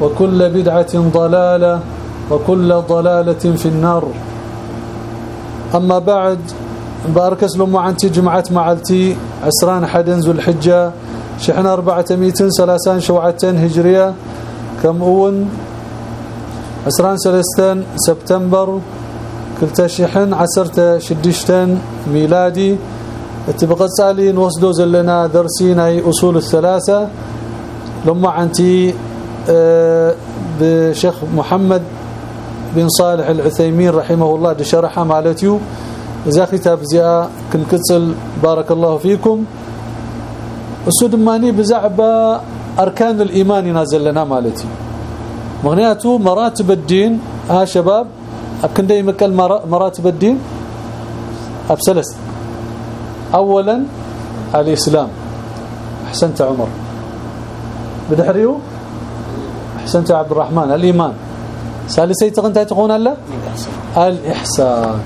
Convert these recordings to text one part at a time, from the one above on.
وكل بدعة ضلالة وكل ضلالة في النار. أما بعد باركس لهم عنتي جمعة معلتي عسران حدن ذو الحجة شحنا 430 شوعتين هجرية كم أون؟ عسران سلستان سبتمبر كلتا شحن عسرت شدشتين ميلادي. اتبقى سالي نوصدو زلنا درسين اي أصول الثلاثة. لما عنتي بشيخ محمد بن صالح العثيمين رحمه الله دي شرحها مالتيو إذا كتاب زياء كنكتسل. بارك الله فيكم. السودماني بزعبة أركان الإيمان نازل لنا مالتي مغنياته مراتب الدين. ها شباب أكن دي مكال مراتب الدين. أبسلس أولا الإسلام. أحسنت عمر. بدحريو؟ أحسنت عبد الرحمن. الإيمان. ثالثي تغنت تقول الله الإحسان.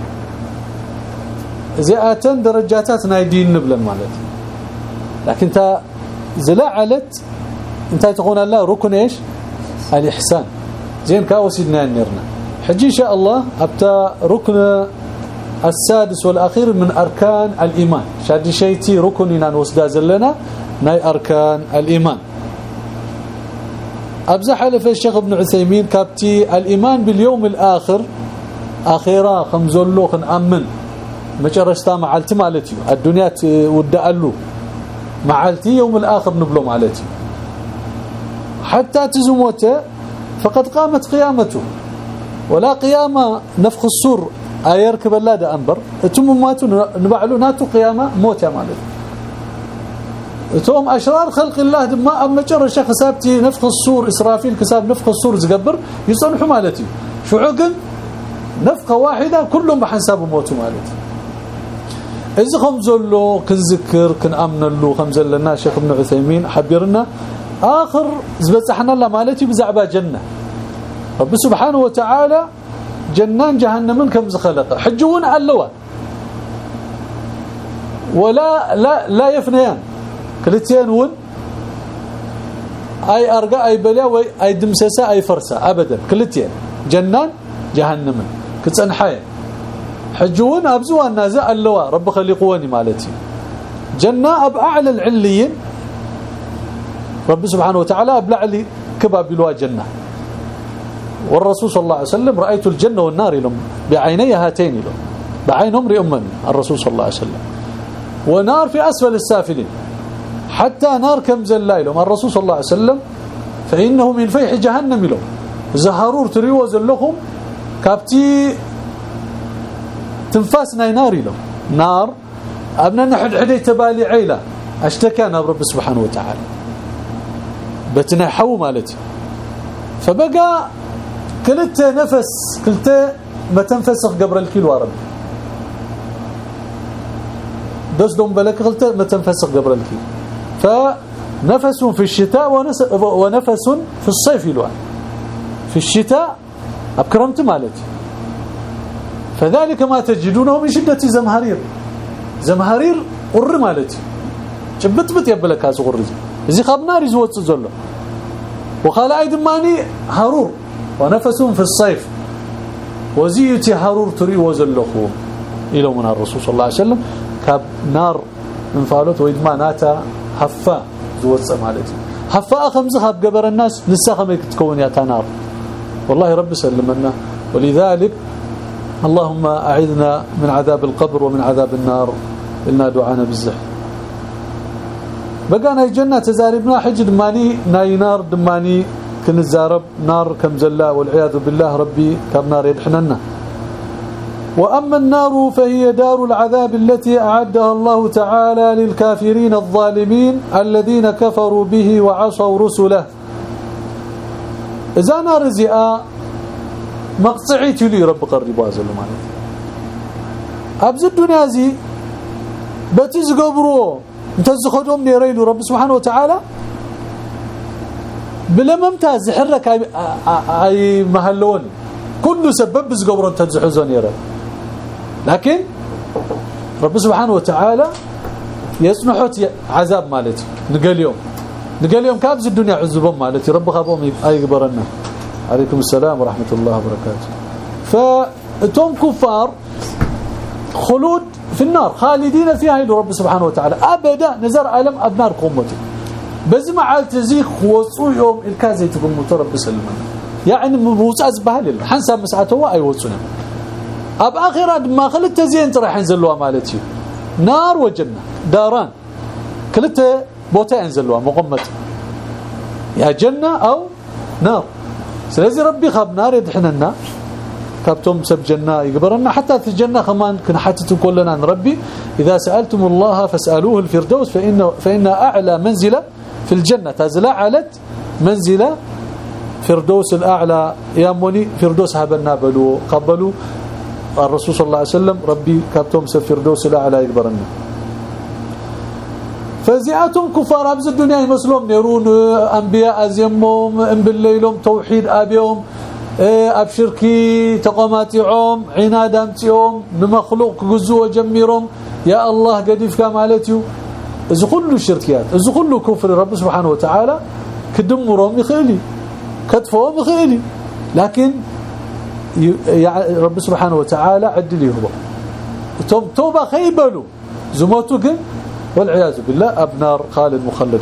زئاتن درجاتات نايدين نبلا مالت. لكن تا زلعلت انت تقول الله ركن إيش؟ الإحسان. زين كاوسيدنا نيرنا. حجي إن شاء الله أبتا ركن السادس والأخير من أركان الإيمان. شادي شيتي ركننا نوسدا زلنا ناي أركان الإيمان. أبزح حلف الشيخ ابن عثيمين كابتي الإيمان باليوم الآخر أخيرا خمزلو خنامن مجرشتا معلتي مالتي. الدنيا ودألو معلتي يوم الآخر نبلو مالتي. حتى تزموته فقد قامت قيامته ولا قيامة نفخ السور. أيركب الله ده انبر اتم ماتوا نبعلو ناتو قيامة موت يا مالتي. توم أشرار خلق الله ما أما جرش حسابتي نفخ الصور إسرافيل كساب نفخ الصور زقبر يصنحوا مالتي. شو عقل؟ نفخة واحدة كلهم بحساب موتوا مالتي. اذا خمزلو كنذكر كنامن له خمزلنا شيخ ابن عثيمين حبيرنا. آخر زبصحنا الله مالتي بزعبة جنة. رب سبحانه وتعالى جنان جهنم كم خلق حجون علوا. ولا لا لا يفنيان. كلتين ون أي ارقى أي بلا وي أي دمسسه أي فرسة ابدا. كلتين جنان جهنم. كتصنحي حجون ابزوا النازع اللواء. رب خليقوني مالتي. جنة أب أعلى العليين. رب سبحانه وتعالى ابلع لي كباب الوا جنة. والرسول صلى الله عليه وسلم رأيت الجنة والنار لهم بعيني هاتين لهم بعين امرئ امني الرسول صلى الله عليه وسلم. ونار في أسفل السافلين. حتى نار كم زلايلهم الرسول صلى الله عليه وسلم فإنه من فيح جهنم لهم زهرور تريو زلهم كابتي تنفاس نار لهم نار ابنا نحد حدي تبالي عيلة. اشتكانا رب سبحانه وتعالى. بتنحو مالتي فبقى كلت نفس كلت ما تنفسخ قبل الكيلو رب بس دوم بلك قلت ما تنفسخ قبل الكيلو فنفس في الشتاء ونفس في الصيف يلوان في الشتاء أبكرمت مالتي. فذلك ما تجدونه من شدة زمهرير. زمهرير قر مالتي. هذا قر زي. خاب نار يزوت زله وقال ايد ماني هرور ونفسهم في الصيف. وزيتي هرور تري وزلخو. إلى من الرسول صلى الله عليه وسلم. كاب نار انفالوت ويدما ناتا حفا زوت مالتي. حفا خمس خاب قبر الناس لسه خمك تكون يا نار والله رب سلمنا. ولذلك اللهم أعذنا من عذاب القبر ومن عذاب النار. إلنا دعانا بالزح بقى ناي جنة تزاربنا حج دماني ناي نار دماني كنزارب نار كم زلا والعياذ بالله ربي كم نار يدحننا. وأما النار فهي دار العذاب التي أعدها الله تعالى للكافرين الظالمين الذين كفروا به وعصوا رسله. إذا نار زئاء مقطعيت لي رب قربوا زلو مالك أبز الدنيا زي بتي زغبرو انت زخدهم نيريلو رب سبحانه وتعالى. بلا ممتاز حرك أي مهلون كل سبب انت زحزون يرى. لكن رب سبحانه وتعالى يسمحت عذاب مالتي. نقال يوم. نقال يوم كابز الدنيا عذبهم مالتي. رب خابهم أي قبرنا. عليكم السلام ورحمة الله وبركاته. فتم كفار خلود في النار خالدين فيها إلى رب سبحانه وتعالى. أبدا نزر ألم أبنار قومتي. بزمع على تزيخ وصو يوم الكازي تقول مترب بسلمنا يعني موسى بهلل حنسى مسعته أي وصنا أب آخرة ما خلت تزين ترى ينزلوها مالتي. نار وجنة داران. كلته بوتا ينزلوها مقمت يا جنة أو نار. سلازي ربي خاب نار يدحننا. كابتم سب جنة يقبرنا حتى في الجنة كمان كنحتت كلنا عن ربي. إذا سألتم الله فاسألوه الفردوس فإن, فإن أعلى منزلة في الجنة. تازلا علت منزلة فردوس الأعلى. يا موني فردوس هبنا بلو قبلوا الرسول صلى الله عليه وسلم ربي كابتم سب فردوس الأعلى يقبرنا فزياتهم كفار أبز الدنيا يمسلهم نيرون أنبياء أزيمهم ان بالليلهم توحيد أبيهم ابشركي تقاماتهم عنادامتهم بمخلوق جزو وجميرهم يا الله قديفك مالتيو اذا كل شركيات اذا كل كفر رب سبحانه وتعالى كدمرهم يخيلي كتفهم يخيلي لكن رب سبحانه وتعالى عدل هو. توبة خيبلوا زموتو والعياذ بالله ابنار خالد مخلد.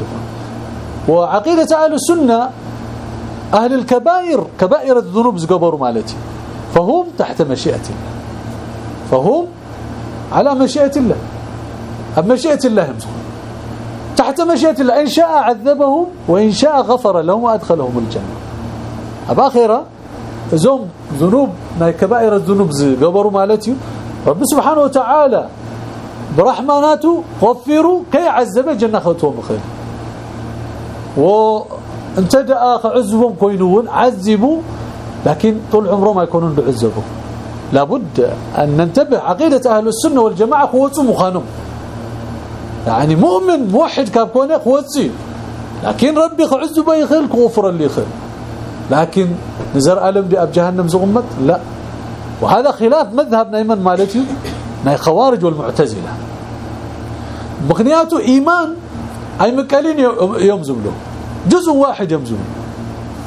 وعقيدة أهل السنة أهل الكبائر كبائر الذنوب زقبروا مالتي. فهم تحت مشيئة الله. فهم على مشيئة الله. مشيئة الله تحت مشيئة الله. إن شاء عذبهم وإن شاء غفر لهم وأدخلهم الجنة. اباخره زوم ذنوب ما كبائر الذنوب زقبروا مالتي. رب سبحانه وتعالى برحماناته غفروا كي عذب جنة خطوهم خير. وانتدأ عذبهم كوينون عذبوا لكن طول عمرهم ما يكونون بعذبوا. لابد أن ننتبه عقيدة أهل السنة والجماعة قوة مخانم يعني مؤمن موحد كابكونه قوتي لكن ربي عذبه يخيل كغفر اللي خير لكن نزر ألم أب جهنم زغمت؟ لا. وهذا خلاف مذهب نيمان مالتي ناي خوارج والمعتزلة. مغنياته إيمان أي مكالين يمزم له جزء واحد يمزم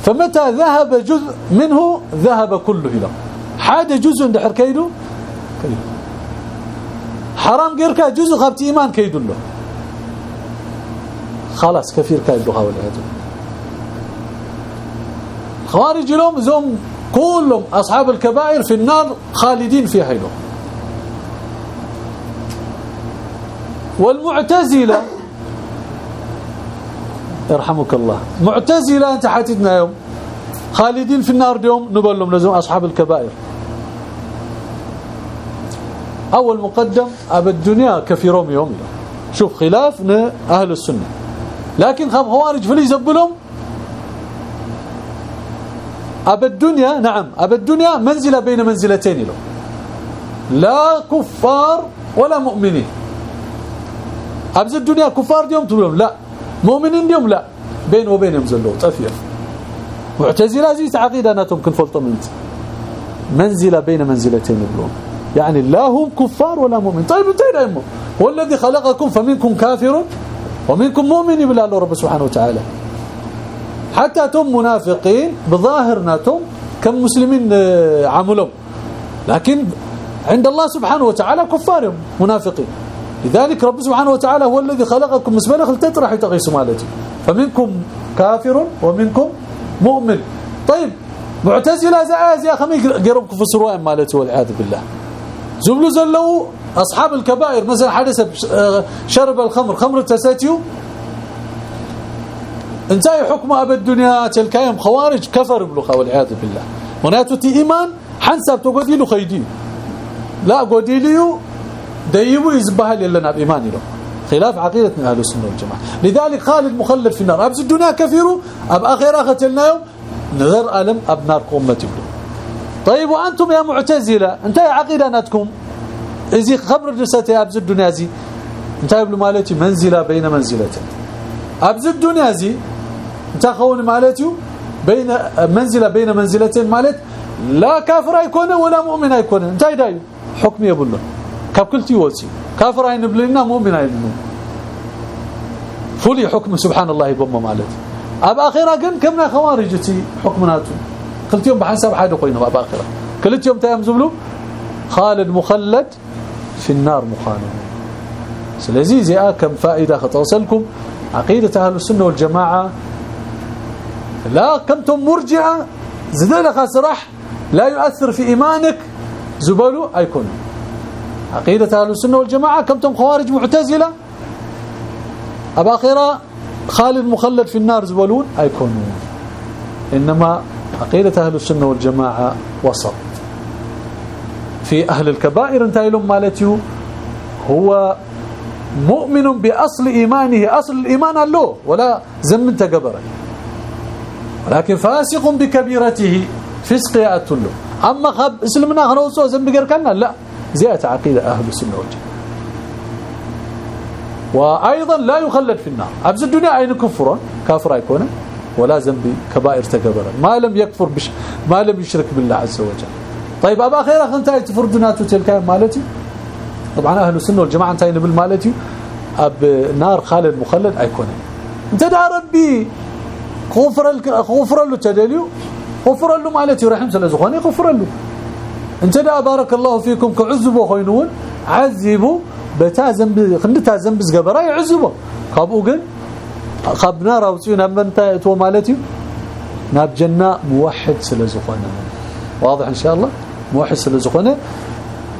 فمتى ذهب جزء منه ذهب كله له حاجة جزء عند حركيده حرام غيرك جزء خبت إيمان كيد له. خلاص كثير كيد له والعياذ خوارج لهم زوم كلهم أصحاب الكبائر في النار خالدين فيها لهم والمعتزلة يرحمك الله معتزلة أنت حاتتنا يوم خالدين في النار يوم نقول لهم لازم أصحاب الكبائر. أول مقدم أب الدنيا كفيرهم يوم. شوف خلاف أهل السنة. لكن خم خوارج فلي يزبلهم أب الدنيا نعم. أب الدنيا منزلة بين منزلتين له. لا كفار ولا مؤمنين. ابز الدنيا كفار ديوم تقولون لا. مؤمنين ديوم لا. بين وبينهم زلوا طفيه معتزلة زي تعقيداتهم كن فلطوا منت. منزلة بين منزلتين بلون يعني لا هم كفار ولا مؤمن طيب انتهينا يمه هو الذي خلقكم فمنكم كافر ومنكم مؤمن بالله رب سبحانه وتعالى. حتى تم منافقين بظاهرنا تم كمسلمين آه، عملوا لكن عند الله سبحانه وتعالى كفار منافقين. لذلك رب سبحانه وتعالى هو الذي خلقكم مسبنا خلتت راح يتغيسوا مالتي. فمنكم كافر ومنكم مؤمن. طيب معتزلة زاز يا خمي قربكم في سروان مالتي والعياذ بالله. زبلوا زلوا أصحاب الكبائر مثلا حدث شرب الخمر خمر تساتيو انتهي حكم ابد الدنيا تلك خوارج كفر بلوخا والعياذ بالله. وناتو إيمان حنسب تقودي له خيدي لا قودي له ديبو يزبهل لنا بايمان له خلاف عقيدة من أهل السنة والجماعة. لذلك خالد مخلد في النار. أبز الدنيا كفروا أب آخر قتلنا يوم نذر ألم أب نار قمتي طيب وأنتم يا معتزلة انت عقيدة ناتكم. اذا خبر رسالتي أبز الدنيا زي. انت يقول مالتي منزلة بين منزلتين. أبز الدنيا زي انت خون مالتي بين منزلة بين منزلتين مالت لا كافر يكون ولا مؤمن يكون. انت داي حكم يقول له كابكلتي وصي كافر عين بلنا مؤمن عين فولي حكم سبحان الله بم مالت. أب أخيرا كن كمنا خوارجتي حكمناتو. قلتيهم بحسب حاجة قينا أب أخيرا كلتيهم تايم زبلو؟ خالد مخلد في النار مخالد. سلازي زي كم فائدة خطوصلكم عقيدة أهل السنة والجماعة لا كنتم مرجعة؟ زدنا خسرح لا يؤثر في إيمانك. زبلوا أيكون. عقيدة أهل السنة والجماعة كمتم خوارج معتزلة؟ أباخرة خالد مخلد في النار زبلون أيكونون إنما عقيدة أهل السنة والجماعة وسط. في أهل الكبائر انتهي لهم مالتيو هو مؤمن بأصل إيمانه أصل الإيمان له ولا زمن تقبره. ولكن فاسق بكبيرته فسق يأتل أما خب اسلمنا خلوصه زنب كنا؟ لا. زيادة عقيدة أهل السنة والجماعة. وأيضا لا يخلد في النار. أبز الدنيا أين كفرا كافر يكون ولا ذنب كبائر تكبر. ما لم يكفر بش ما لم يشرك بالله عز وجل. طيب أبا خير أنت تفردناتو تلك مالتي؟ طبعا أهل السنة والجماعة انتهي نبل مالتي أب نار خالد مخلد أيكون. أنت دا ربي غفر غفر له تدليو؟ غفر له مالتي رحم سلازخوني غفر له انت دا بارك الله فيكم كعذبوا خوينون عذبوا بتا ذنب خندتا ذنب زغبرا يعذبوا كابو جن خبنا راوتينا منتا تو مالتي ناب جنة موحد سلازخونه واضح إن شاء الله؟ موحد سلازخونه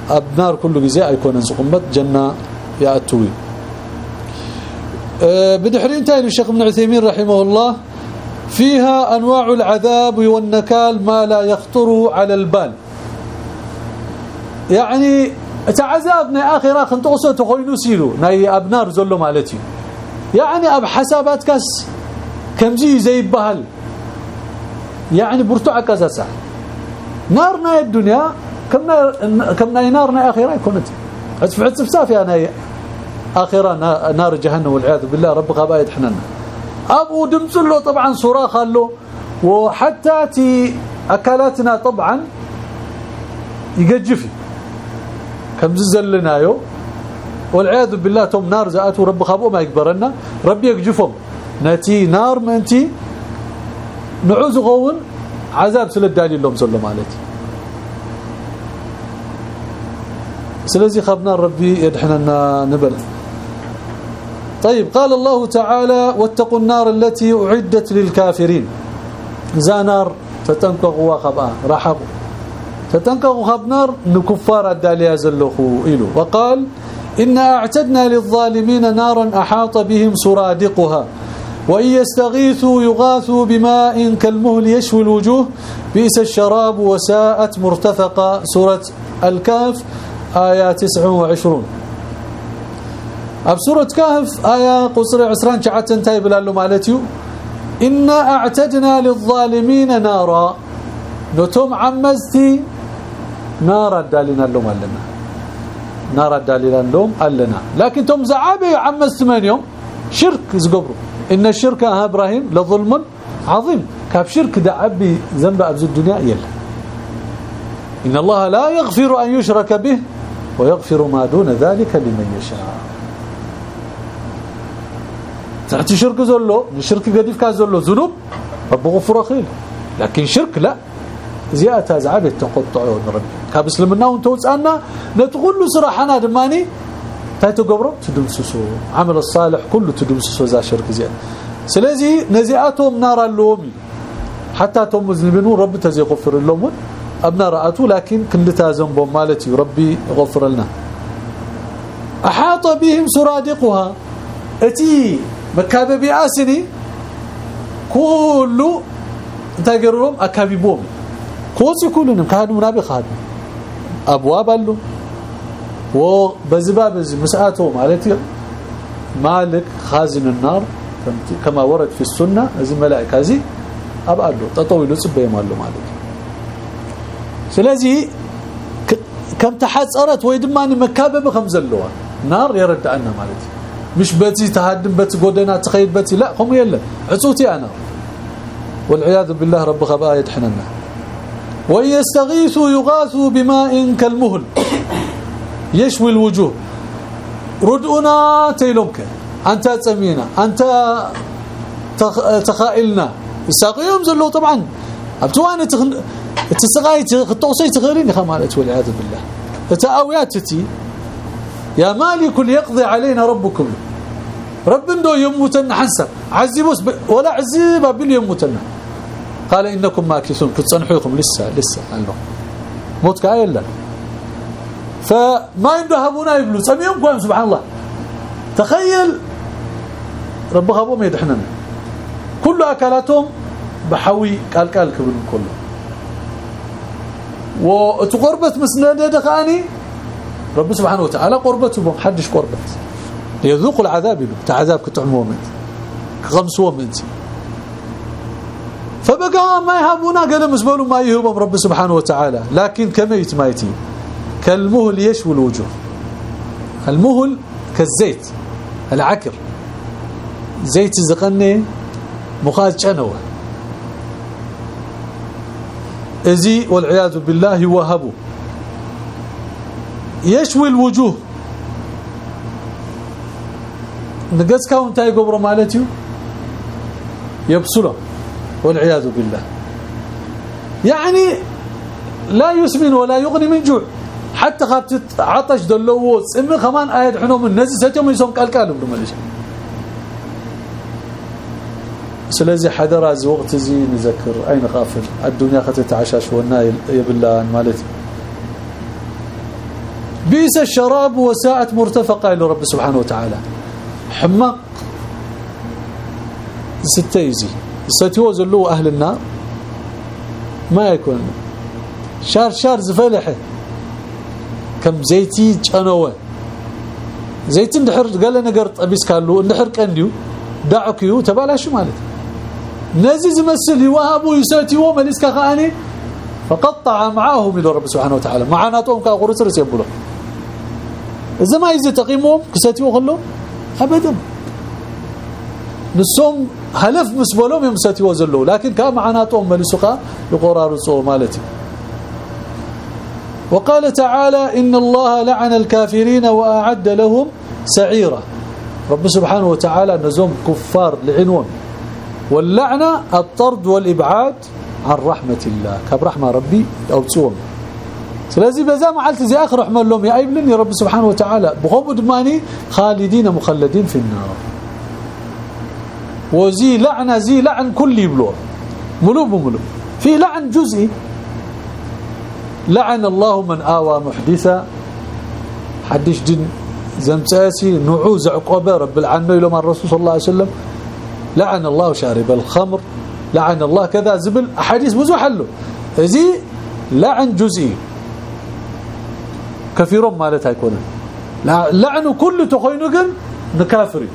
أبنار كل جزاء يكون زقمت جنة يأتوي. أه بدحرين تاني الشيخ ابن عثيمين رحمه الله. فيها أنواع العذاب والنكال ما لا يخطر على البال. يعني تعذابنا اخر اخ تقصو تخوينو سيلو ناي أبنار زلو مالتي. يعني أب حسابات كاس كمزي زي بهل يعني برتع كاسا نارنا الدنيا كم كم نارنا آخرة يكونت. ادفع السفساف يا ناي آخرة نار جهنم والعياذ بالله رب غبايد حننا أبو دمسلو طبعا صراخ له وحتى تي أكلاتنا طبعا يقجفي كم زلنايو والعياذ بالله توم نار زاتوا رب خابو ما يكبرنا. رب يكجفهم نتي نار ما انتي نعوز غون عذاب سلدالي لهم زلوا مالتي سلازي خبنا ربي يدحنا نبل طيب قال الله تعالى واتقوا النار التي أعدت للكافرين. زانار تتنقوا وخبأ رحبوا. فتنقغ خبنار نكفار الداليا زلخو إلو. وقال إنا أعتدنا للظالمين نارا أحاط بهم سرادقها وإن يستغيثوا يغاثوا بماء كالمهل يشوي الوجوه بئس الشراب وساءت مرتفقة. سورة الكهف آية 29 أب سورة كهف آية قصر عسران شعت انتهي بلالو مالتيو. إنا أعتدنا للظالمين نارا. نتم عمزتي نار دالنا لهم لنا نار دالنا لهم لنا لكن تم زعابه عم يوم؟ شرك زقبروا إن الشرك ها إبراهيم لظلم عظيم. كاب شرك دعبي ذنب أبز الدنيا يلا. إن الله لا يغفر أن يشرك به ويغفر ما دون ذلك لمن يشاء. تحت شرك زلو الشرك قديف كازلو ذنوب رب غفر خيل لكن شرك لا. زيادة زعبت تقطعوا ربي. كاب اسلمنا وانتوصانا نتقول صراحنا دماني تايتو قبرو تدمسسو عمل الصالح كله تدمسسو ذا شرك زياد سلازي نزياتهم نار اللوم حتى توم مذنبين رب تزي يغفر لهم. ابنا راتو لكن كلتا ذنبهم مالتي ربي يغفر لنا. أحاط بهم سرادقها. أتي مكابب اسني كله انت قررهم اكابيبهم كوسي كلهم كانوا منابي خادم ابواب له وبزباب مساته مالتي مالك خازن النار كما ورد في السنه هذه الملائكه هذه ابالو تطويل صبيه مالو مالك ስለዚህ كم تحصرت ወይ ድማኒ መካበብ ከምዘለዋ نار يرد عنا مالتي مش بتي تهدم بت غدنا تخيد بتي لا هم يلا. عصوتي أنا. والعياذ بالله رب خبا يدحننا. ويستغيثوا يغاثوا بماء كالمهل. يشوي الوجوه. ردؤنا تيلومك أنت تسمينا. أنت تخائلنا. يساقيهم زلوا طبعا. ابتوانه تخن... تسقاي تخطوسي تغيرين خمالت والعياذ بالله. تتاوياتتي يا مالك ليقضي علينا ربكم. رب عنده يموتنا حنسب عذبوس ب... ولا عذب باليموتنا قال إنكم ماكثون. كتصنحوكم لسه لسه. الله موت كايلا فما يندهبونا يبلو. سميهم سبحان الله. تخيل. رب خابهم يدحننا كل أكلاتهم بحوي قال قال كبر كله. وتقربت مسنده دخاني رب سبحانه وتعالى قربته حدش قربت. ليذوقوا العذاب له تعذاب كتعموهم خمسوا من فبقى ما يهبونا قال مسبلوا ما يهبهم رب سبحانه وتعالى. لكن كميت مايتين كالمهل يشوي الوجوه. المهل كالزيت العكر. زيت زقني مخاز جنوه ازي والعياذ بالله وهبوا. يشوي الوجوه. نقص كون تاي قبر مالتي يبصره والعياذ بالله. يعني لا يسمن ولا يغني من جوع. حتى خابت عطش دلو صم كمان ايد حنوم النزي ستهم يسوم قالقال بلو مالش سلازي حدر از وقت زي نذكر أين غافل؟ الدنيا ختتعشاش ونا يبلا مالتي بيس الشراب وساعة مرتفقة إلى رب سبحانه وتعالى. حمق ستيزي. ستيوز له أهل النار. ما يكون. شار شار زفلحة. كم زيتي جنوة. زيت اندحر. قال لنا قرط أبيس كالو. اندحر قنديو دعكيو تبالاش مالت نزي زمسل. يوهبوا يساتيو مليس كخاني فقطع معاهم إلى رب سبحانه وتعالى. معاناتهم كغرسرس يبلو إذا ما يزي تقيمهم كساتيو خلو ابدا. نسوم هلف مسبلهم يمساتيو زلو لكن كمعاناتهم مليسوقا يقرارصوا مالتي. وقال تعالى إن الله لعن الكافرين وأعد لهم سعيرا. رب سبحانه وتعالى نزوم كفار لعنون واللعنة الطرد والإبعاد عن رحمة الله. كب رحمة ربي أو تسوم بزا معلت زي آخر رحمة لهم يا يا رب سبحانه وتعالى. بخوب دماني خالدين مخلدين في النار. وزي لعنة زي لعن كل يبلوه. ملو بملو في لعن جزئي. لعن الله من آوى محدثا حدش دين زمساسي نعوز عقوبه رب العالمين لما الرسول صلى الله عليه وسلم. لعن الله شارب الخمر. لعن الله كذا زبل. أحاديث بزو حلو زي لعن جزئي. كثير مالتها يكون لعن كل تخينو كن نكافري.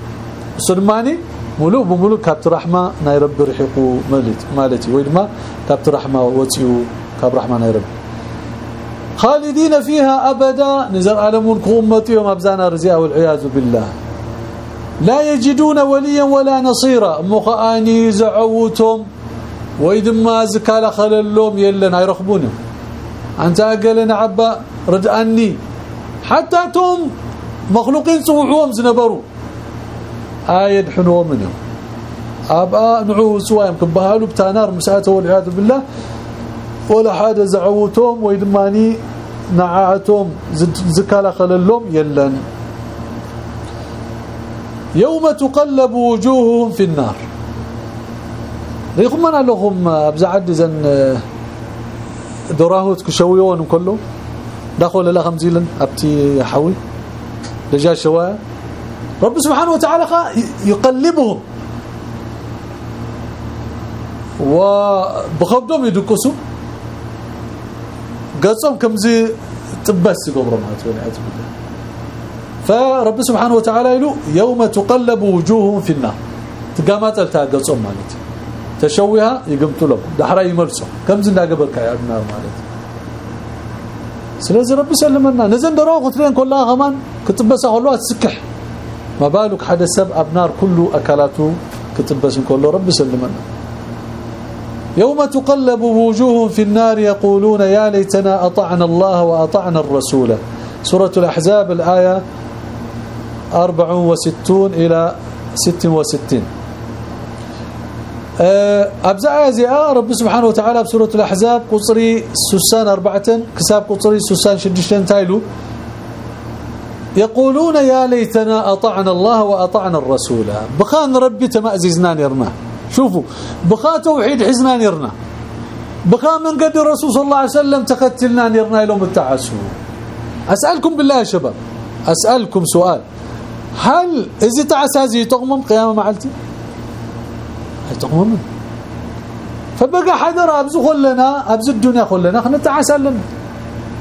سلماني ملو بملو كابت رحمة ناي رب رحقو مالتي. مالتي ويدما كابت رحمة وتيو كاب رحمة ناي رب. خالدين فيها أبدا. نزل علمون قومتي يوم ابزانا رزيا والعياذ بالله. لا يجدون وليا ولا نصيرا. مخاني زعوتهم. ويدما زكال خللهم يلن. يرخبونهم أنت اقلنا عبا رداني حتى توم مخلوقين صوحوهم زنبروا آية حنو منهم أبا نعو سوايم كبهالو بتانار مساته والعياذ بالله. ولا حاجة زعوتهم ويدماني نعاتهم زكالة خللهم يلن. يوم تقلب وجوههم في النار. ريقمنا لهم أبزعد زن دراهوت كشويون كله. دخل لا خمزيلن أبتي حوي. لجا شوايه رب سبحانه وتعالى يقلبهم وبخبدهم يدقسوا قصهم كمزي تبس قبر ما بالله. فرب سبحانه وتعالى يقول يوم تقلب وجوههم في النار. تقامات التاقصهم مالتي. تشويها يقمتوا لهم. دحرا يمرسوا كم زندا قبلك يا النار مالتي سلازي ربي سلمنا. نزل دروا قتلين كلها غمان كتبسها كلها تسكح ما بالك حدا سب ابنار كله اكلاته كتبس كله رب سلمنا. يوم تقلب وجوههم في النار يقولون يا ليتنا أطعنا الله وأطعنا الرسول. سورة الأحزاب الآية 64 إلى 66 آه، أبزع زياء رب سبحانه وتعالى بسورة الأحزاب قصري سسان أربعة كساب قصري سسان شدشتين تايلو. يقولون يا ليتنا أطعنا الله وأطعنا الرسول. بخان ربي تمأززنا نرنا شوفوا بخا توحيد حزنا نرنا بخا من قد الرسول صلى الله عليه وسلم تقتلنا نرنا لهم التعسو أسألكم بالله يا شباب أسألكم سؤال. هل إذا تعسازي تغمم قيامة معلتي هي تغمم فبقى حدر أبز خلنا أبز الدنيا خلنا. خلنا تعسى لنا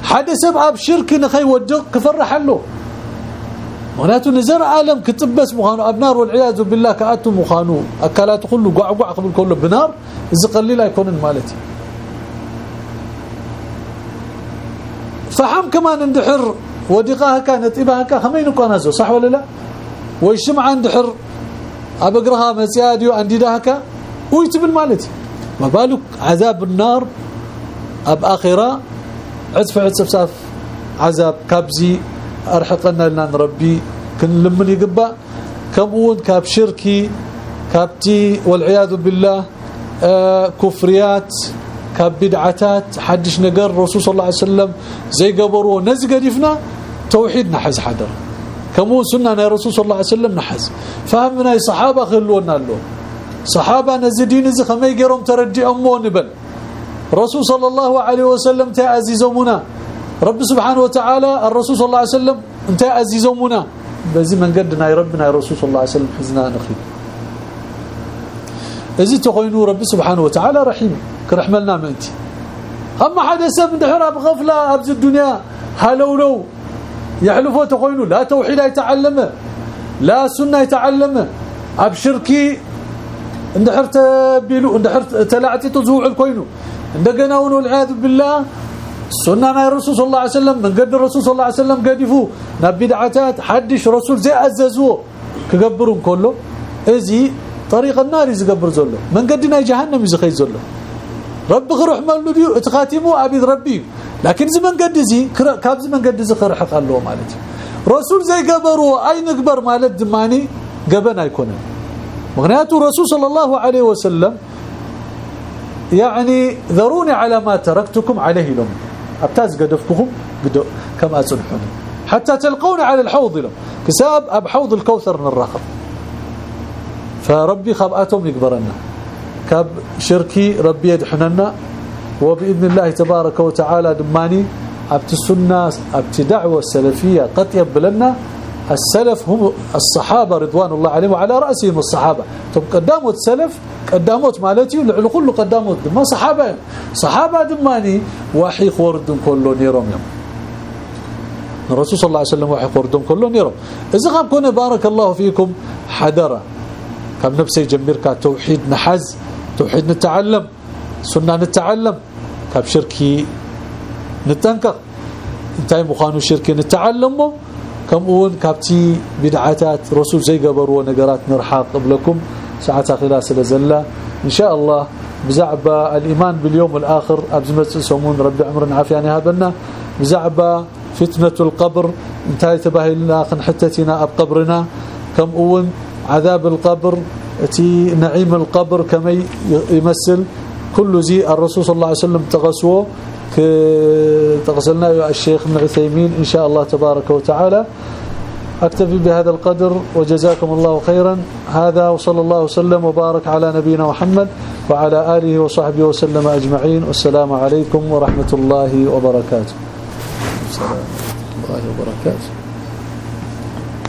حدث سبب شرك نخي ودق كفرح له. معناته نزر عالم كتبس مخانو. أبنار والعياذ بالله كاتو مخانو. أكلات كله قعقع قبل كله بنار. إذا قليل يكون مالتي. فحم كمان اندحر ودقاها كانت إباها كمين كان زو صح ولا لا؟ ويشمع اندحر ابقرها مسياديو انديداها ويتبن مالتي؟ ما بالك؟ عذاب النار. أب آخرة. عزف عزف عذاب كابزي. ارحقنا لنا نربي كن لمن يقبا كمون كاب شركي. كابتي والعياذ بالله. آه كفريات. كاب بدعتات. حدش نقر. الرسول صلى الله عليه وسلم. زي قبروا نزق قدفنا توحيد نحز حدر. كمون سنة يا رسول صلى الله عليه وسلم نحز فهمنا الصحابة خلونا له. صحابة نزدين زي خمي قرم ترجي أمو نبل. رسول صلى الله عليه وسلم تعزيزمنا رب سبحانه وتعالى الرسول صلى الله عليه وسلم انت عزيزمنا بزي من قدنا يا ربنا يا رسول صلى الله عليه وسلم حزنا نخي ازي تقوينو رب سبحانه وتعالى رحيم. كرحملنا انت أما حدا سب دحرا بغفله أبز الدنيا. هلو لو يحلفوا تقوينو لا توحيد يتعلم لا سنة يتعلم. ابشركي اندحرت بيلو اندحرت تلعتي تزوع الكوينو. عندنا والعياذ بالله. سنة الرسول صلى الله عليه وسلم من قد الرسول صلى الله عليه وسلم قدفوا نبدعتات حدش رسول زي عززوه كقبرون كله. ازي طريق النار يقبر زله. من قدنا جهنم يزخي زله. رب خرح مالو ديو اتخاتمو ابيد ربي. لكن زي من قد زي كاب زي من قد زي خرحق الله مالتي. رسول زي قبروا أي نكبر مالت دماني قبنا يكون مغنياته الرسول صلى الله عليه وسلم يعني ذروني على ما تركتكم عليه لهم. أبتاز قدفكم كما اصلحون حتى تلقون على الحوض لهم. كساب أب حوض الكوثر من الرخب. فربي خباتهم يكبرنا كاب شركي ربي يدحننا وبإذن الله تبارك وتعالى دماني أبت السنة أبت دعوة السلفية قد يبلنا السلف هم الصحابة رضوان الله عليهم وعلى رأسهم الصحابة. طب قداموا السلف قداموت مالتي كل قداموت ما صحابة صحابة دماني وحي خورد كله نيرهم يوم. الرسول صلى الله عليه وسلم وحي خوردهم كله نيرهم إذا قام كنا بارك الله فيكم حدرا كم نفسي جميرك توحيد نحز توحيد نتعلم سنة نتعلم. كاب شركي نتنكر. انتهي مخانو شركي نتعلمه كمون كابتي بدعاتات رسول زي قبروا نقرات نرحاق قبلكم. ساعات خلاص لزله إن شاء الله بزعبة الإيمان باليوم الآخر. أبزمت سومون ربي عمر عافياني هابنا بزعبة فتنة القبر. انتهي تباهي لنا حتتنا بقبرنا كم أون عذاب القبر. تي نعيم القبر كما يمثل كل زي الرسول صلى الله عليه وسلم تغسوه. تغسلنا الشيخ ابن عثيمين إن شاء الله تبارك وتعالى. أكتفي بهذا القدر وجزاكم الله خيرا. هذا وصلى الله وسلم وبارك على نبينا محمد وعلى آله وصحبه وسلم أجمعين. والسلام عليكم ورحمة الله وبركاته. السلام الله وبركاته.